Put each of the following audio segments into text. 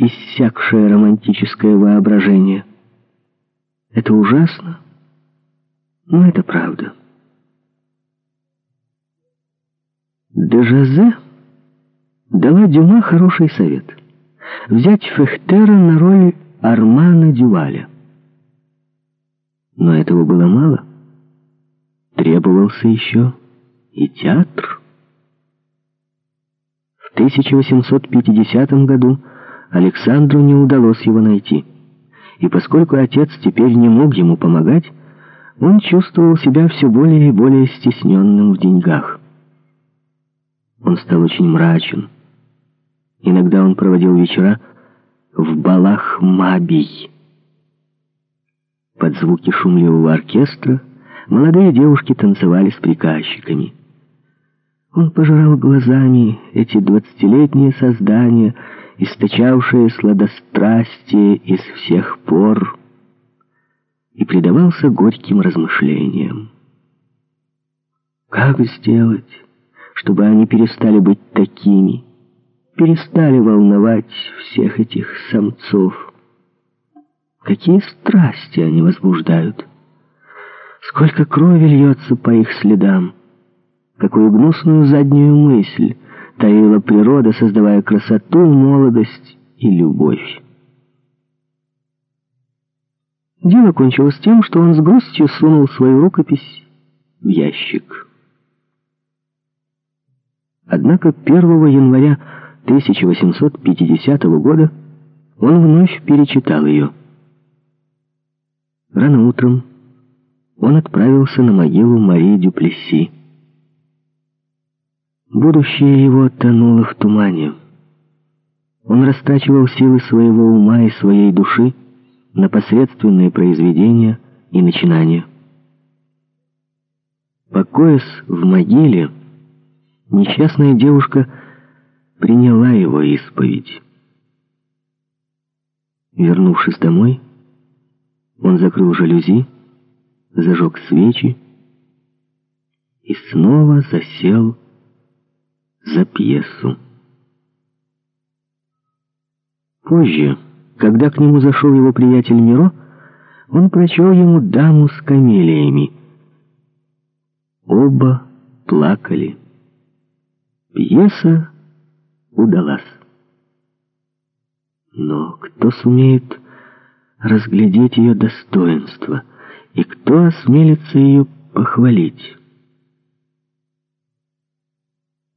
иссякшее романтическое воображение. Это ужасно, но это правда. Дежазе дала Дюма хороший совет — взять Фехтера на роль Армана Дюваля. Но этого было мало. Требовался еще и театр. В 1850 году Александру не удалось его найти. И поскольку отец теперь не мог ему помогать, он чувствовал себя все более и более стесненным в деньгах. Он стал очень мрачен. Иногда он проводил вечера в балах Мабий. Под звуки шумливого оркестра молодые девушки танцевали с приказчиками. Он пожирал глазами эти двадцатилетние создания, источавшие сладострастие из всех пор, и предавался горьким размышлениям. Как сделать, чтобы они перестали быть такими, перестали волновать всех этих самцов? Какие страсти они возбуждают? Сколько крови льется по их следам? Какую гнусную заднюю мысль таила природа, создавая красоту, молодость и любовь. Дело кончилось тем, что он с грустью сунул свою рукопись в ящик. Однако 1 января 1850 года он вновь перечитал ее. Рано утром он отправился на могилу Марии Дюплесси. Будущее его тонуло в тумане. Он растачивал силы своего ума и своей души на посредственные произведения и начинания. Покоясь в могиле, несчастная девушка приняла его исповедь. Вернувшись домой, он закрыл жалюзи, зажег свечи и снова засел за пьесу. Позже, когда к нему зашел его приятель Миро, он прочел ему «Даму с камелиями». Оба плакали. Пьеса удалась. Но кто сумеет разглядеть ее достоинство, и кто осмелится ее похвалить?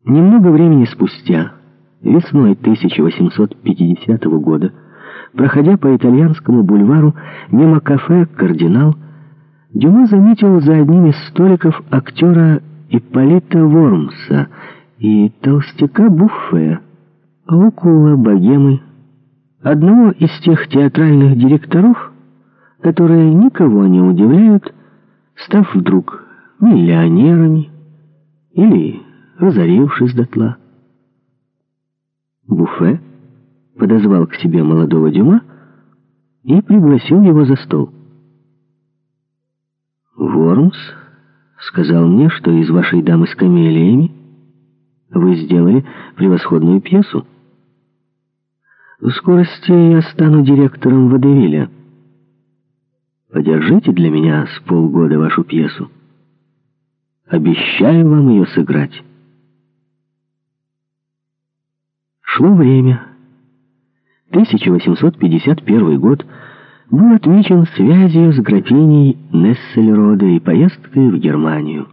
Немного времени спустя, весной 1850 года, проходя по итальянскому бульвару мимо кафе «Кардинал», Дюма заметил за одним из столиков актера Ипполита Вормса и толстяка Буффе, Лукула Богемы, одного из тех театральных директоров, которые никого не удивляют, став вдруг миллионерами или разорившись дотла. Буфе подозвал к себе молодого Дюма и пригласил его за стол. «Вормс сказал мне, что из вашей дамы с камелиями вы сделали превосходную пьесу. В скорости я стану директором Водевиля. Подержите для меня с полгода вашу пьесу. Обещаю вам ее сыграть». Шло время. 1851 год был отмечен связью с графиней Нессельроде и поездкой в Германию.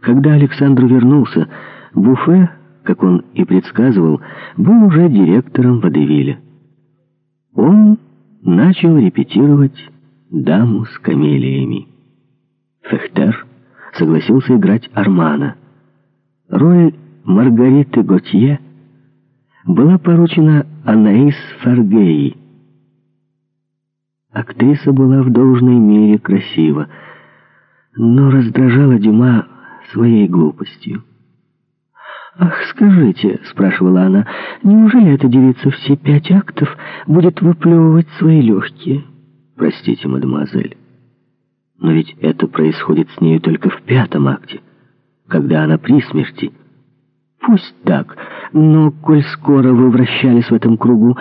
Когда Александр вернулся, Буфе, как он и предсказывал, был уже директором Водевиля. Он начал репетировать «Даму с камелиями». Фехтер согласился играть Армана. Роль Маргариты Готье была поручена Анаис Фаргеи. Актриса была в должной мере красива, но раздражала Дюма своей глупостью. «Ах, скажите», — спрашивала она, — «неужели эта девица все пять актов будет выплевывать свои легкие?» «Простите, мадемуазель, но ведь это происходит с нею только в пятом акте, когда она при смерти». Пусть так, но коль скоро вы вращались в этом кругу,